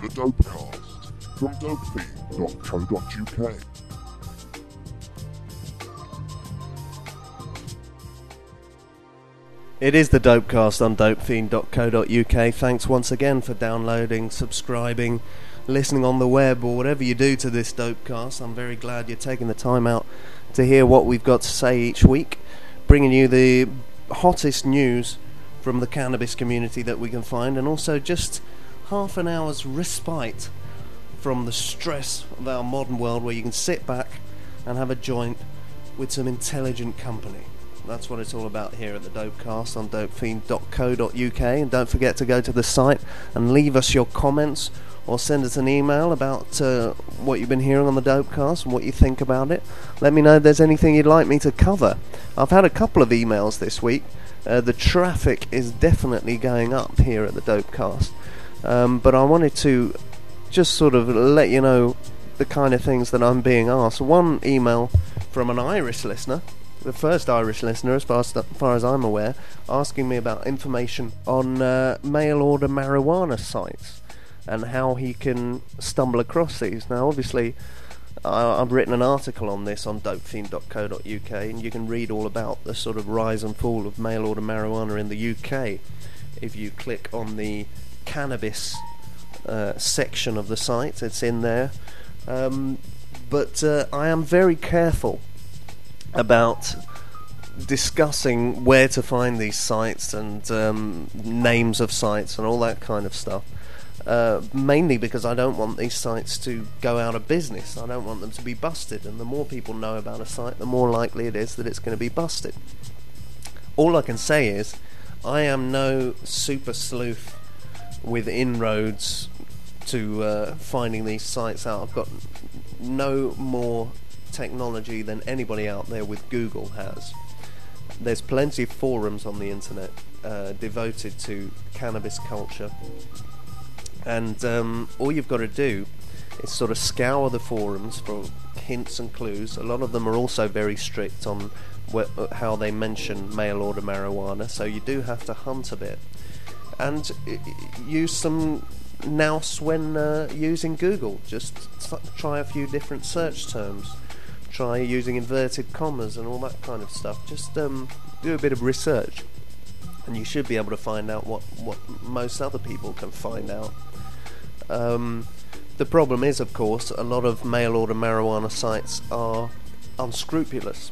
The Dopecast from dopefiend.co.uk. It is the Dopecast on dopefiend.co.uk. Thanks once again for downloading, subscribing, listening on the web, or whatever you do to this Dopecast. I'm very glad you're taking the time out to hear what we've got to say each week, bringing you the hottest news from the cannabis community that we can find, and also just half an hour's respite from the stress of our modern world where you can sit back and have a joint with some intelligent company. That's what it's all about here at the Dopecast on dopefiend.co.uk. And don't forget to go to the site and leave us your comments or send us an email about uh, what you've been hearing on the Dopecast and what you think about it. Let me know if there's anything you'd like me to cover. I've had a couple of emails this week. Uh, the traffic is definitely going up here at the Dopecast. Um, but I wanted to just sort of let you know the kind of things that I'm being asked. One email from an Irish listener the first Irish listener, as far as, far as I'm aware, asking me about information on uh, mail order marijuana sites and how he can stumble across these. Now, obviously, I, I've written an article on this on dopefiend.co.uk, and you can read all about the sort of rise and fall of mail order marijuana in the UK if you click on the cannabis uh, section of the site. It's in there. Um, but uh, I am very careful about discussing where to find these sites and um, names of sites and all that kind of stuff. Uh, mainly because I don't want these sites to go out of business. I don't want them to be busted, and the more people know about a site, the more likely it is that it's going to be busted. All I can say is, I am no super sleuth with inroads to uh, finding these sites out. I've got no more technology than anybody out there with Google has. There's plenty of forums on the internet uh, devoted to cannabis culture, and um, all you've got to do is sort of scour the forums for hints and clues. A lot of them are also very strict on how they mention mail order marijuana, so you do have to hunt a bit and use some nous when uh, using Google. Just try a few different search terms try using inverted commas and all that kind of stuff. Just um, do a bit of research, and you should be able to find out what, what most other people can find out. Um, the problem is, of course, a lot of mail order marijuana sites are unscrupulous.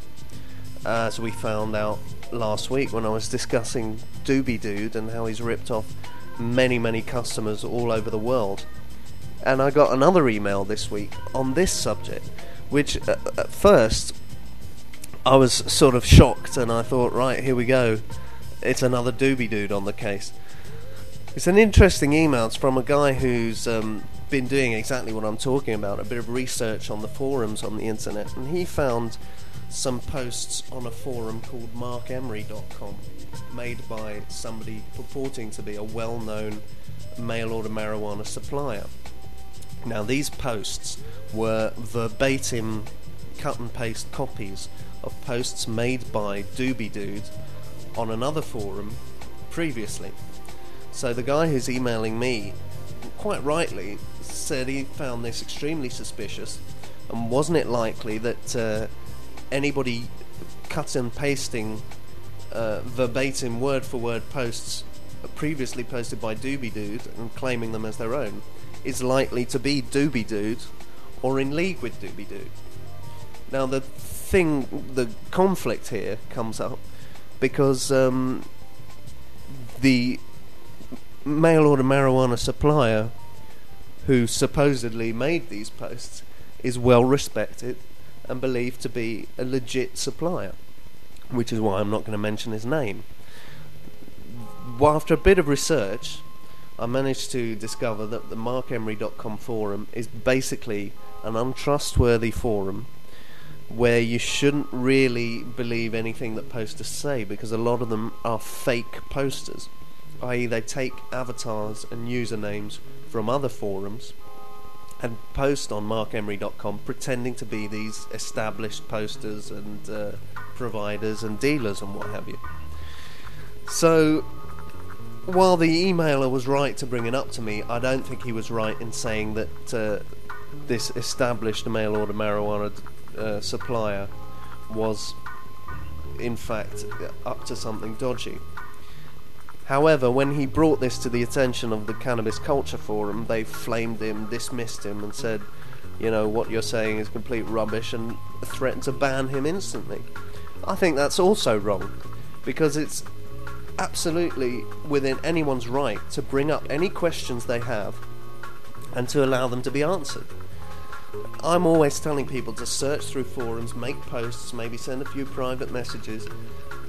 As we found out last week when I was discussing Doobie Dude and how he's ripped off many, many customers all over the world. And I got another email this week on this subject which uh, at first I was sort of shocked and I thought, right, here we go. It's another doobie dude on the case. It's an interesting email. It's from a guy who's um, been doing exactly what I'm talking about a bit of research on the forums on the internet, and he found some posts on a forum called markemery.com made by somebody purporting to be a well known mail order marijuana supplier. Now, these posts were verbatim cut and paste copies of posts made by Doobie Dude on another forum previously. So the guy who's emailing me, quite rightly, said he found this extremely suspicious, and wasn't it likely that uh, anybody cut and pasting uh, verbatim word for word posts previously posted by Doobie Dude and claiming them as their own is likely to be Doobie Dude or in league with Doobie Dude. Now, the thing, the conflict here comes up because um, the mail order marijuana supplier who supposedly made these posts is well respected and believed to be a legit supplier, which is why I'm not going to mention his name. Well, after a bit of research, I managed to discover that the markemery.com forum is basically an untrustworthy forum where you shouldn't really believe anything that posters say because a lot of them are fake posters, i.e., they take avatars and usernames from other forums and post on markemery.com pretending to be these established posters and uh, providers and dealers and what have you. So while the emailer was right to bring it up to me, I don't think he was right in saying that uh, this established mail order marijuana uh, supplier was, in fact, up to something dodgy. However, when he brought this to the attention of the Cannabis Culture Forum, they flamed him, dismissed him, and said, you know, what you're saying is complete rubbish, and threatened to ban him instantly. I think that's also wrong, because it's absolutely within anyone's right to bring up any questions they have and to allow them to be answered. I'm always telling people to search through forums, make posts, maybe send a few private messages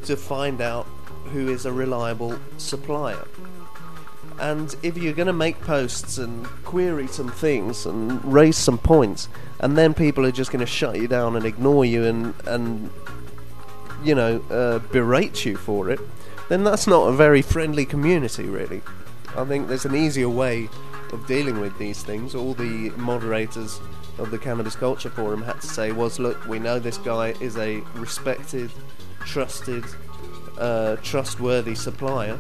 to find out who is a reliable supplier. And if you're going to make posts and query some things and raise some points, and then people are just going to shut you down and ignore you and, and you know, uh, berate you for it, then that's not a very friendly community, really. I think there's an easier way of dealing with these things. All the moderators of the Cannabis Culture Forum had to say was, look, we know this guy is a respected, trusted, uh, trustworthy supplier,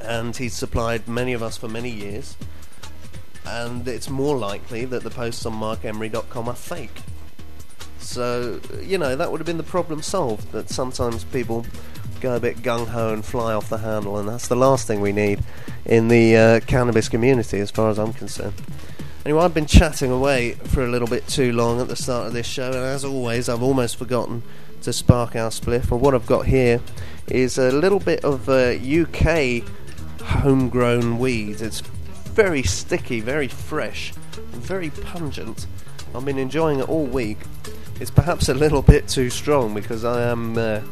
and he's supplied many of us for many years. And it's more likely that the posts on markemery.com are fake. So, you know, that would have been the problem solved. That sometimes people go a bit gung ho and fly off the handle, and that's the last thing we need in the uh, cannabis community, as far as I'm concerned. Anyway, I've been chatting away for a little bit too long at the start of this show, and as always, I've almost forgotten to spark our spliff. And what I've got here is a little bit of uh, UK homegrown weed. It's very sticky, very fresh, very pungent. I've been enjoying it all week. It's perhaps a little bit too strong because I am uh,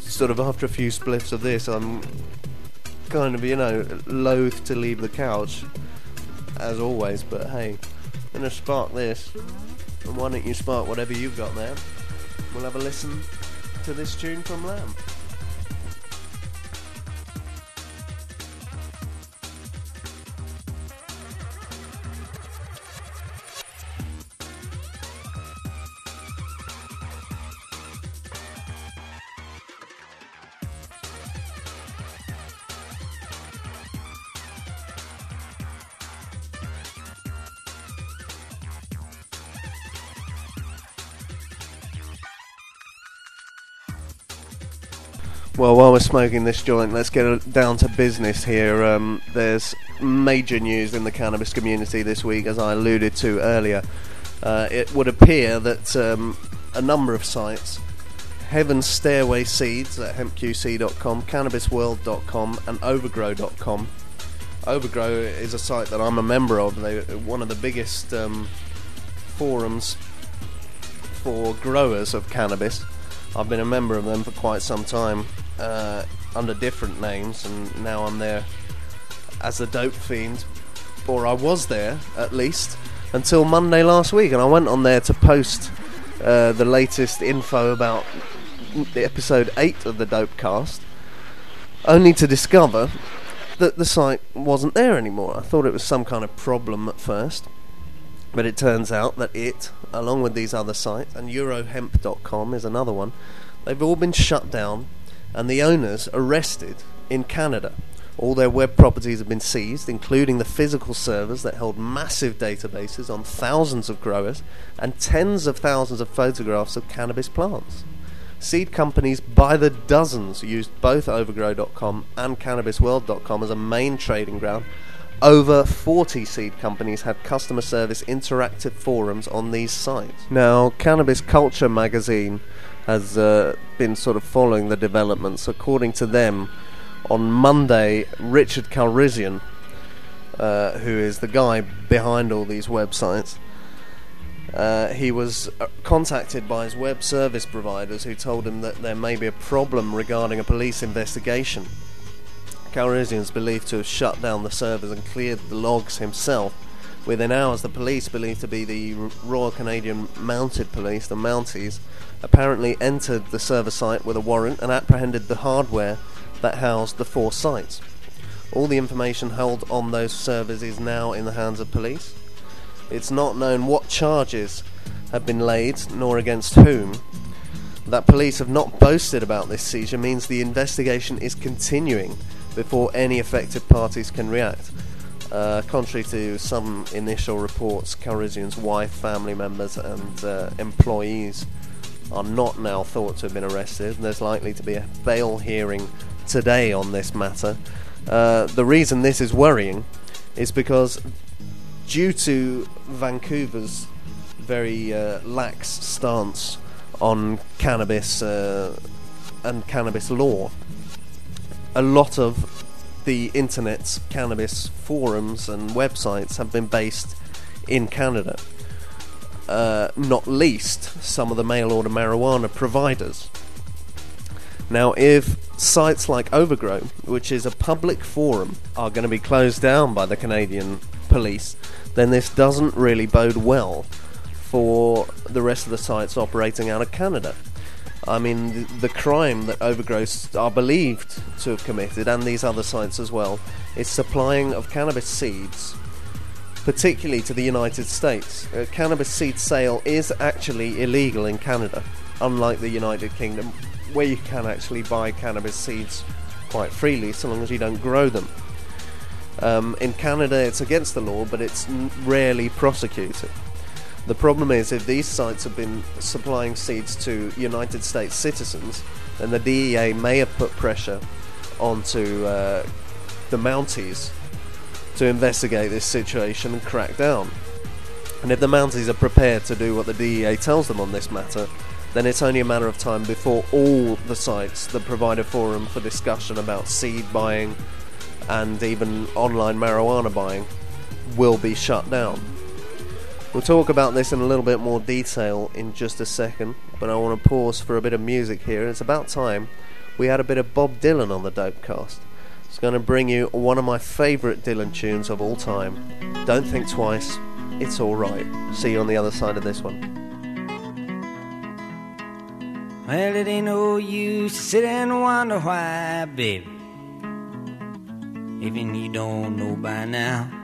sort of after a few spliffs of this, I'm kind of, you know, loath to leave the couch, as always, but hey, I'm gonna spark this, and why don't you spark whatever you've got there? We'll have a listen to this tune from Lamb. Well, while we're smoking this joint, let's get down to business here. Um, there's major news in the cannabis community this week, as I alluded to earlier. Uh, it would appear that um, a number of sites, Heaven's Stairway Seeds at hempqc.com, cannabisworld.com, and overgrow.com. Overgrow is a site that I'm a member of. They're one of the biggest um, forums for growers of cannabis. I've been a member of them for quite some time uh, under different names, and now I'm there as a dope fiend, or I was there at least until Monday last week, and I went on there to post uh, the latest info about the episode eight of the Dope Cast, only to discover that the site wasn't there anymore. I thought it was some kind of problem at first. But it turns out that it, along with these other sites, and Eurohemp.com is another one, they've all been shut down and the owners arrested in Canada. All their web properties have been seized, including the physical servers that held massive databases on thousands of growers and tens of thousands of photographs of cannabis plants. Seed companies by the dozens used both Overgrow.com and CannabisWorld.com as a main trading ground. Over 40 seed companies had customer service interactive forums on these sites. Now, Cannabis Culture magazine has uh, been sort of following the developments. According to them, on Monday, Richard Calrissian, uh, who is the guy behind all these websites, uh, he was uh, contacted by his web service providers who told him that there may be a problem regarding a police investigation. Calrissian is believed to have shut down the servers and cleared the logs himself. Within hours, the police, believed to be the Royal Canadian Mounted Police, the Mounties, apparently entered the server site with a warrant and apprehended the hardware that housed the four sites. All the information held on those servers is now in the hands of police. It's not known what charges have been laid, nor against whom. That police have not boasted about this seizure means the investigation is continuing, before any affected parties can react. Uh, contrary to some initial reports, Karuzian's wife, family members, and uh, employees are not now thought to have been arrested. And there's likely to be a bail hearing today on this matter. Uh, the reason this is worrying is because, due to Vancouver's very uh, lax stance on cannabis uh, and cannabis law, a lot of the internet's cannabis forums and websites have been based in Canada. Uh, not least some of the mail order marijuana providers. Now, if sites like Overgrow, which is a public forum, are going to be closed down by the Canadian police, then this doesn't really bode well for the rest of the sites operating out of Canada. I mean, the, the crime that Overgrowth are believed to have committed, and these other sites as well, is supplying of cannabis seeds, particularly to the United States. Uh, cannabis seed sale is actually illegal in Canada, unlike the United Kingdom, where you can actually buy cannabis seeds quite freely so long as you don't grow them. Um, in Canada, it's against the law, but it's rarely prosecuted. The problem is, if these sites have been supplying seeds to United States citizens, then the DEA may have put pressure onto uh, the Mounties to investigate this situation and crack down. And if the Mounties are prepared to do what the DEA tells them on this matter, then it's only a matter of time before all the sites that provide a forum for discussion about seed buying and even online marijuana buying will be shut down. We'll talk about this in a little bit more detail in just a second, but I want to pause for a bit of music here. And it's about time we had a bit of Bob Dylan on the Dopecast. It's going to bring you one of my favourite Dylan tunes of all time. Don't think twice, it's alright. See you on the other side of this one. Well, it ain't no use to sit and wonder why, baby. Even you don't know by now.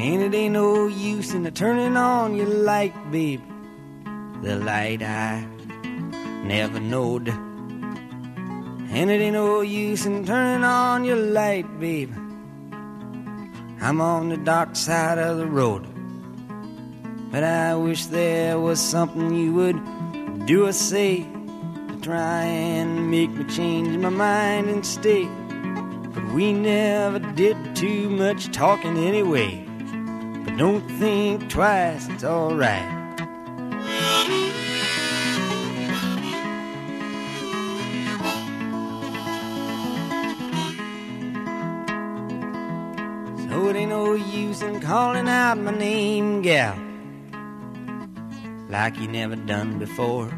And it ain't no use in turning on your light, babe. The light I never knowed. And it ain't no use in turning on your light, babe. I'm on the dark side of the road. But I wish there was something you would do or say to try and make me change my mind and stay. But we never did too much talking anyway. Don't think twice, it's alright. So it ain't no use in calling out my name, gal, like you never done before.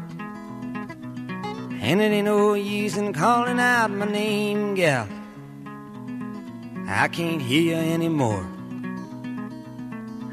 And it ain't no use in calling out my name, gal. I can't hear you anymore.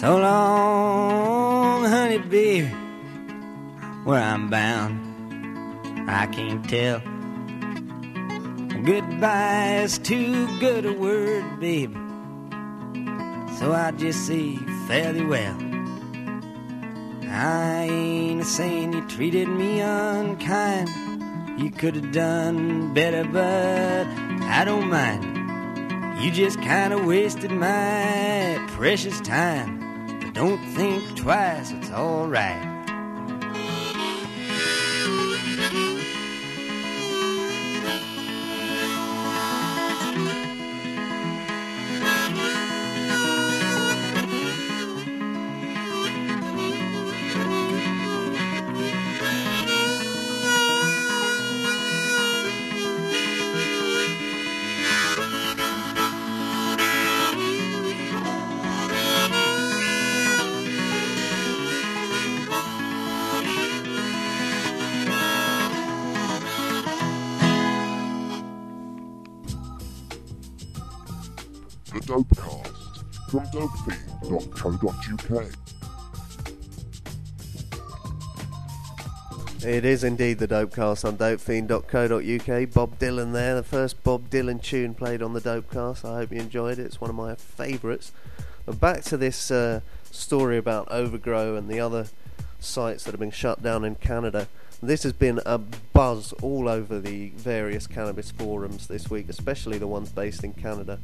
So long, honey, baby, where I'm bound, I can't tell. Goodbye is too good a word, baby. So I just say fairly well. I ain't a saying you treated me unkind. You could have done better, but I don't mind. You just kind of wasted my precious time. Don't think twice, it's alright. It is indeed the Dopecast on dopefiend.co.uk. Bob Dylan there, the first Bob Dylan tune played on the Dopecast. I hope you enjoyed it. It's one of my favourites. But back to this uh, story about Overgrow and the other sites that have been shut down in Canada. This has been a buzz all over the various cannabis forums this week, especially the ones based in Canada.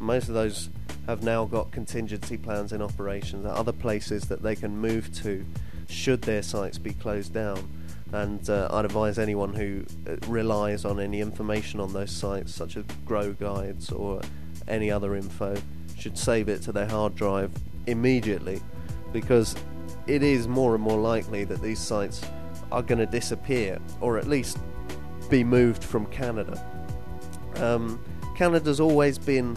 Most of those have now got contingency plans in operation, other places that they can move to should their sites be closed down. And uh, I'd advise anyone who uh, relies on any information on those sites, such as grow guides or any other info, should save it to their hard drive immediately because it is more and more likely that these sites are going to disappear or at least be moved from Canada. Um, Canada's always been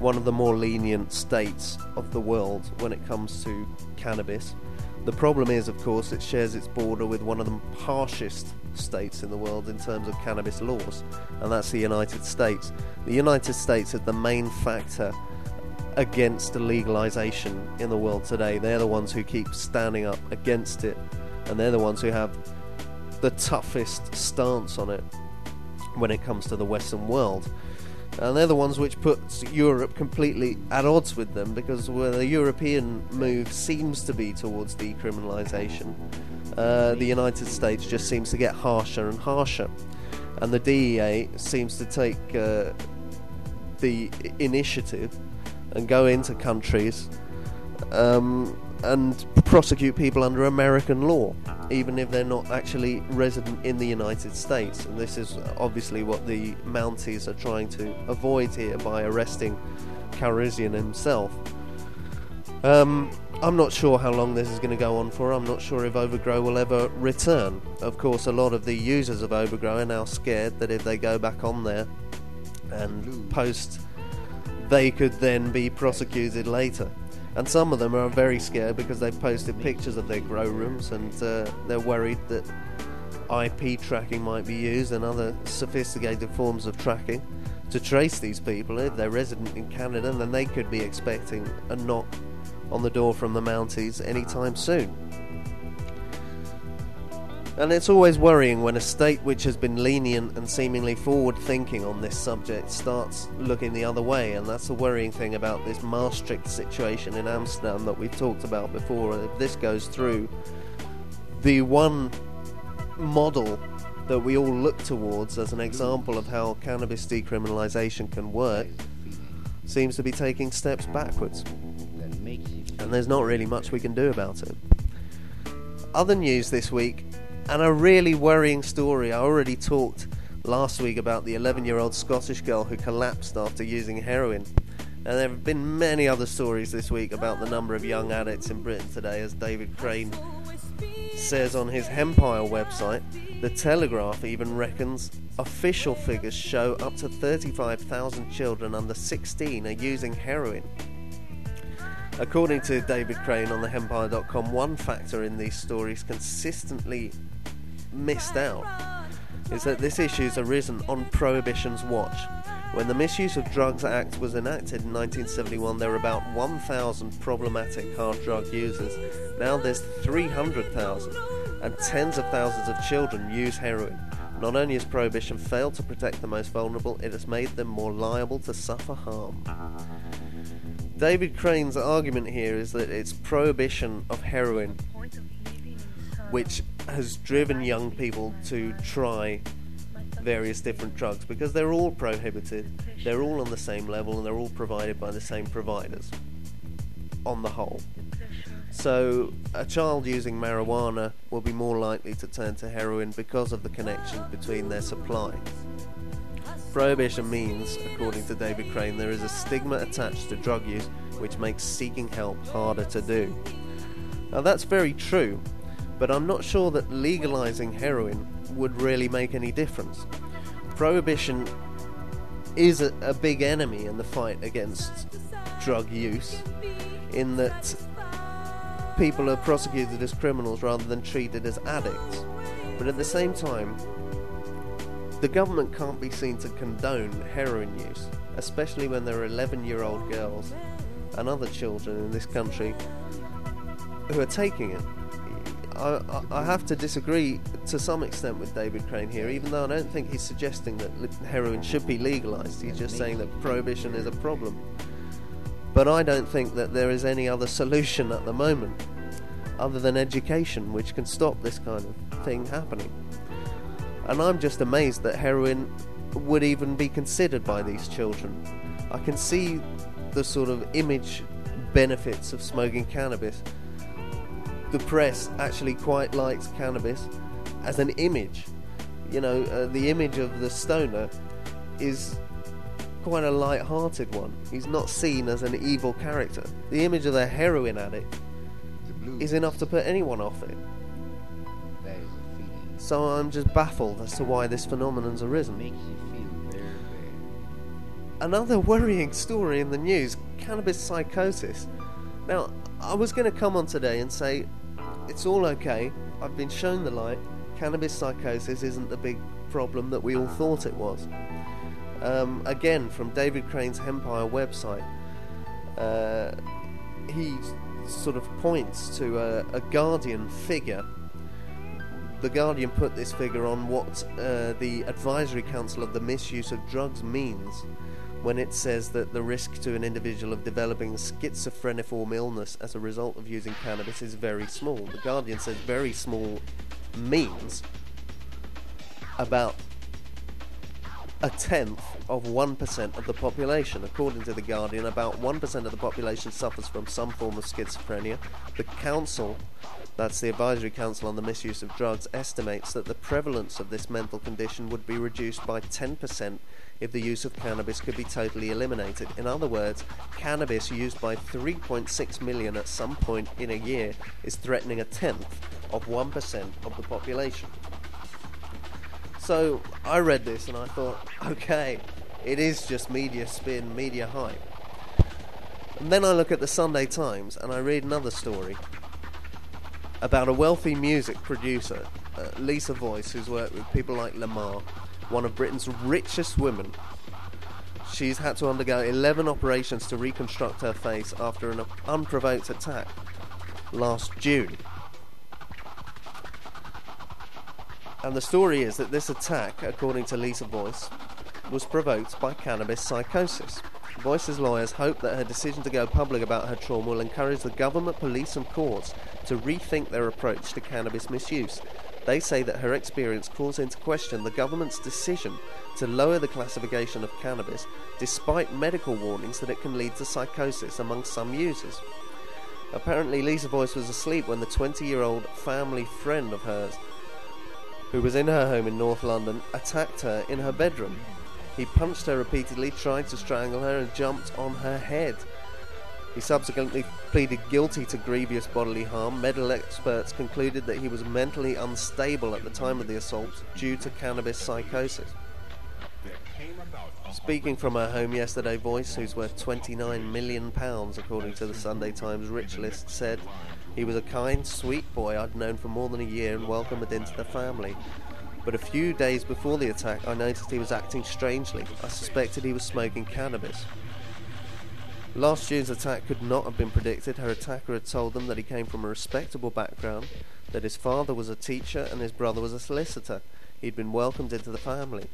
one of the more lenient states of the world when it comes to cannabis. The problem is, of course, it shares its border with one of the harshest states in the world in terms of cannabis laws, and that's the United States. The United States is the main factor against legalization in the world today. They're the ones who keep standing up against it, and they're the ones who have the toughest stance on it when it comes to the Western world. And they're the ones which puts Europe completely at odds with them because where the European move seems to be towards decriminalisation, uh, the United States just seems to get harsher and harsher. And the DEA seems to take uh, the initiative and go into countries um, and prosecute people under American law, even if they're not actually resident in the United States. And this is obviously what the Mounties are trying to avoid here by arresting Calrissian himself. Um, I'm not sure how long this is going to go on for. I'm not sure if Overgrow will ever return. Of course, a lot of the users of Overgrow are now scared that if they go back on there and post, they could then be prosecuted later. And some of them are very scared because they've posted pictures of their grow rooms and uh, they're worried that IP tracking might be used and other sophisticated forms of tracking to trace these people. If they're resident in Canada, then they could be expecting a knock on the door from the Mounties anytime soon. And it's always worrying when a state which has been lenient and seemingly forward thinking on this subject starts looking the other way, and that's the worrying thing about this Maastricht situation in Amsterdam that we've talked about before. And if this goes through, the one model that we all look towards as an example of how cannabis decriminalisation can work seems to be taking steps backwards. And there's not really much we can do about it. Other news this week and a really worrying story. I already talked last week about the 11 year old Scottish girl who collapsed after using heroin. And there have been many other stories this week about the number of young addicts in Britain today, as David Crane says on his Hempire website. The Telegraph even reckons official figures show up to 35,000 children under 16 are using heroin. According to David Crane on the Hempire.com, one factor in these stories consistently missed out is that this issue has arisen on Prohibition's watch. When the Misuse of Drugs Act was enacted in 1971, there were about 1,000 problematic hard drug users. Now there's 300,000, and tens of thousands of children use heroin. Not only has Prohibition failed to protect the most vulnerable, it has made them more liable to suffer harm. David Crane's argument here is that it's prohibition of heroin which has driven young people to try various different drugs because they're all prohibited, they're all on the same level, and they're all provided by the same providers on the whole. So, a child using marijuana will be more likely to turn to heroin because of the connection between their supply. Prohibition means, according to David Crane, there is a stigma attached to drug use which makes seeking help harder to do. Now, that's very true, but I'm not sure that legalizing heroin would really make any difference. Prohibition is a, a big enemy in the fight against drug use, in that people are prosecuted as criminals rather than treated as addicts. But at the same time, the government can't be seen to condone heroin use, especially when there are 11 year old girls and other children in this country who are taking it. I, I, have to disagree to some extent with David Crane here, even though I don't think he's suggesting that heroin should be legalised. He's just saying that prohibition is a problem. But I don't think that there is any other solution at the moment other than education which can stop this kind of thing happening. And I'm just amazed that heroin would even be considered by these children. I can see the sort of image benefits of smoking cannabis. The press actually quite likes cannabis as an image. You know, uh, the image of the stoner is quite a light-hearted one. He's not seen as an evil character. The image of the heroin addict is enough to put anyone off it. So I'm just baffled as to why this phenomenon's arisen. Another worrying story in the news cannabis psychosis. Now, I was going to come on today and say it's all okay, I've been shown the light, cannabis psychosis isn't the big problem that we all thought it was. Um, again, from David Crane's Hempire website, uh, he sort of points to a, a, Guardian figure. The Guardian put this figure on what uh, the Advisory Council of the Misuse of Drugs means when it says that the risk to an individual of developing schizophreniform illness as a result of using cannabis is very small. The Guardian says very small means about a tenth of 1% of the population. According to The Guardian, about 1% of the population suffers from some form of schizophrenia. The Council, that's the Advisory Council on the Misuse of Drugs, estimates that the prevalence of this mental condition would be reduced by 10% if the use of cannabis could be totally eliminated. In other words, cannabis used by 3.6 million at some point in a year is threatening a tenth of 1% of the population. So I read this and I thought, okay, it is just media spin, media hype. And then I look at the Sunday Times and I read another story about a wealthy music producer, uh, Lisa Voice, who's worked with people like Lamar one of Britain's richest women. She's had to undergo 11 operations to reconstruct her face after an unprovoked attack last June. And the story is that this attack, according to Lisa Voice, was provoked by cannabis psychosis. Voice's lawyers hope that her decision to go public about her trauma will encourage the government, police, and courts to rethink their approach to cannabis misuse they say that her experience calls into question the government's decision to lower the classification of cannabis despite medical warnings that it can lead to psychosis among some users. Apparently, Lisa Voice was asleep when the 20 year old family friend of hers, who was in her home in North London, attacked her in her bedroom. He punched her repeatedly, tried to strangle her, and jumped on her head. He subsequently pleaded guilty to grievous bodily harm. Medical experts concluded that he was mentally unstable at the time of the assault due to cannabis psychosis. Speaking from her home yesterday, Voice, who's worth £29 million, according to the Sunday Times Rich List, said, He was a kind, sweet boy I'd known for more than a year and welcomed into the family. But a few days before the attack, I noticed he was acting strangely. I suspected he was smoking cannabis. Last year's attack could not have been predicted. Her attacker had told them that he came from a respectable background, that his father was a teacher and his brother was a solicitor. He'd been welcomed into the family.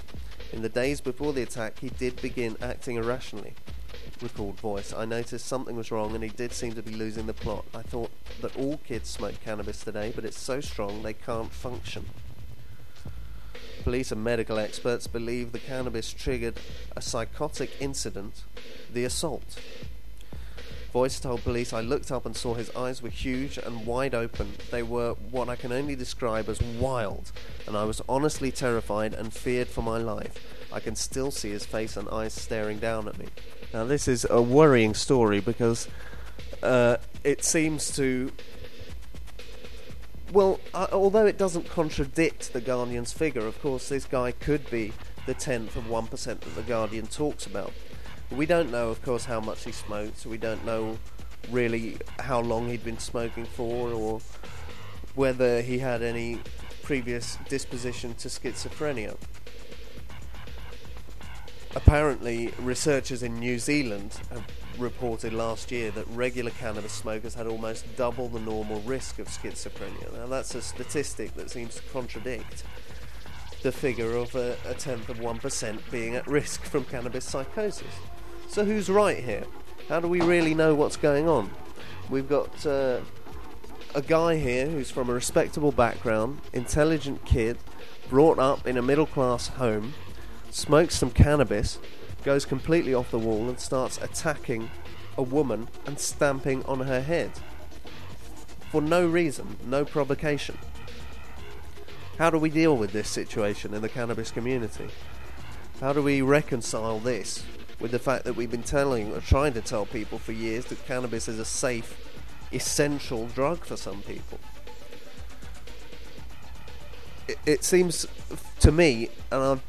In the days before the attack, he did begin acting irrationally. Recalled voice. I noticed something was wrong and he did seem to be losing the plot. I thought that all kids smoke cannabis today, but it's so strong they can't function. Police and medical experts believe the cannabis triggered a psychotic incident, the assault. Voice told police I looked up and saw his eyes were huge and wide open. They were what I can only describe as wild, and I was honestly terrified and feared for my life. I can still see his face and eyes staring down at me. Now, this is a worrying story because uh, it seems to. Well, uh, although it doesn't contradict the Guardian's figure, of course, this guy could be the tenth of 1% that the Guardian talks about. We don't know, of course, how much he smoked, we don't know really how long he'd been smoking for or whether he had any previous disposition to schizophrenia. Apparently, researchers in New Zealand have reported last year that regular cannabis smokers had almost double the normal risk of schizophrenia. Now, that's a statistic that seems to contradict the figure of a, a tenth of 1% being at risk from cannabis psychosis. So, who's right here? How do we really know what's going on? We've got uh, a guy here who's from a respectable background, intelligent kid, brought up in a middle class home, smokes some cannabis, goes completely off the wall, and starts attacking a woman and stamping on her head. For no reason, no provocation. How do we deal with this situation in the cannabis community? How do we reconcile this with the fact that we've been telling or trying to tell people for years that cannabis is a safe, essential drug for some people? It, it seems to me, and I've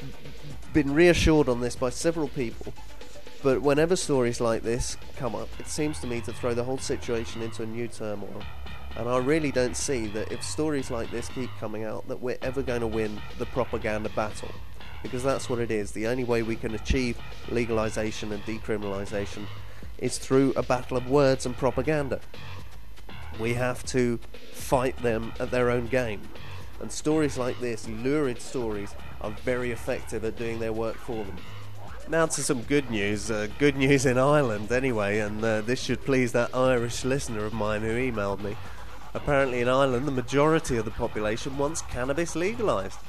been reassured on this by several people, but whenever stories like this come up, it seems to me to throw the whole situation into a new turmoil. And I really don't see that if stories like this keep coming out, that we're ever going to win the propaganda battle. Because that's what it is. The only way we can achieve legalization and decriminalization is through a battle of words and propaganda. We have to fight them at their own game. And stories like this, lurid stories, are very effective at doing their work for them. Now to some good news. Uh, good news in Ireland, anyway, and uh, this should please that Irish listener of mine who emailed me. Apparently, in Ireland, the majority of the population wants cannabis legalised.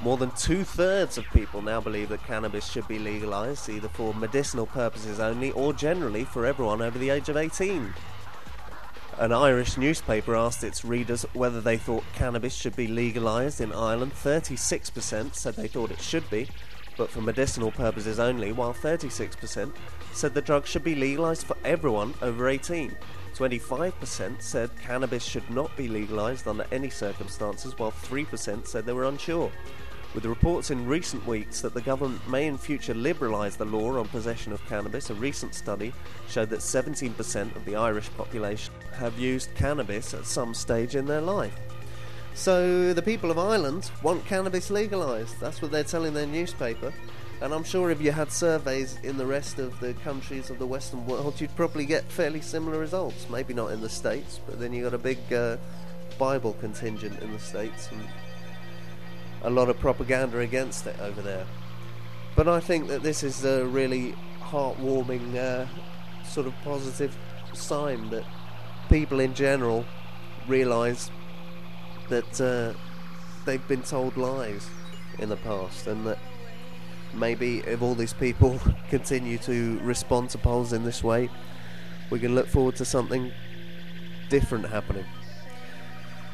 More than two thirds of people now believe that cannabis should be legalised, either for medicinal purposes only or generally for everyone over the age of 18. An Irish newspaper asked its readers whether they thought cannabis should be legalised in Ireland. 36% said they thought it should be, but for medicinal purposes only, while 36% said the drug should be legalised for everyone over 18. 25% said cannabis should not be legalised under any circumstances, while 3% said they were unsure. With the reports in recent weeks that the government may in future liberalise the law on possession of cannabis, a recent study showed that 17% of the Irish population have used cannabis at some stage in their life. So the people of Ireland want cannabis legalised. That's what they're telling their newspaper. And I'm sure if you had surveys in the rest of the countries of the Western world, you'd probably get fairly similar results. Maybe not in the States, but then you've got a big uh, Bible contingent in the States and a lot of propaganda against it over there. But I think that this is a really heartwarming, uh, sort of positive sign that people in general realise that uh, they've been told lies in the past and that maybe if all these people continue to respond to polls in this way, we can look forward to something different happening.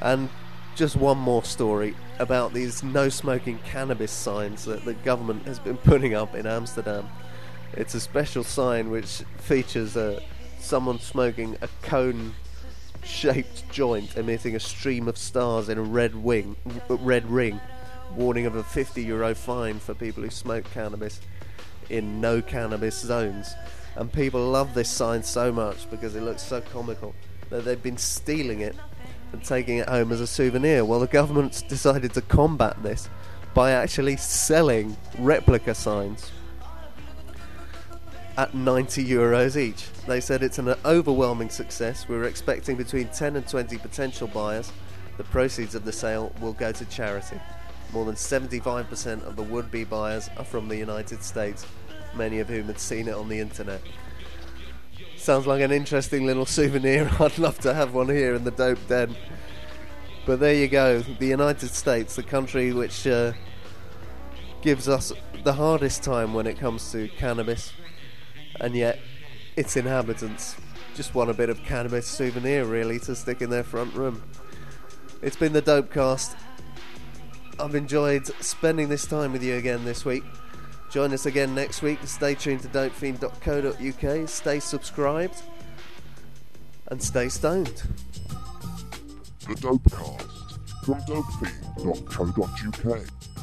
And just one more story about these no smoking cannabis signs that the government has been putting up in Amsterdam. It's a special sign which features uh, someone smoking a cone shaped joint emitting a stream of stars in a red wing red ring warning of a 50 euro fine for people who smoke cannabis in no cannabis zones. And people love this sign so much because it looks so comical that they've been stealing it and taking it home as a souvenir. Well, the government's decided to combat this by actually selling replica signs at 90 euros each. They said it's an overwhelming success. We're expecting between 10 and 20 potential buyers. The proceeds of the sale will go to charity. More than 75% of the would be buyers are from the United States, many of whom had seen it on the internet. Sounds like an interesting little souvenir. I'd love to have one here in the dope den. But there you go, the United States, the country which uh, gives us the hardest time when it comes to cannabis, and yet its inhabitants just want a bit of cannabis souvenir really to stick in their front room. It's been the Dopecast. I've enjoyed spending this time with you again this week. Join us again next week. Stay tuned to dopefiend.co.uk. Stay subscribed and stay stoned. The Dopecast from dopefiend.co.uk.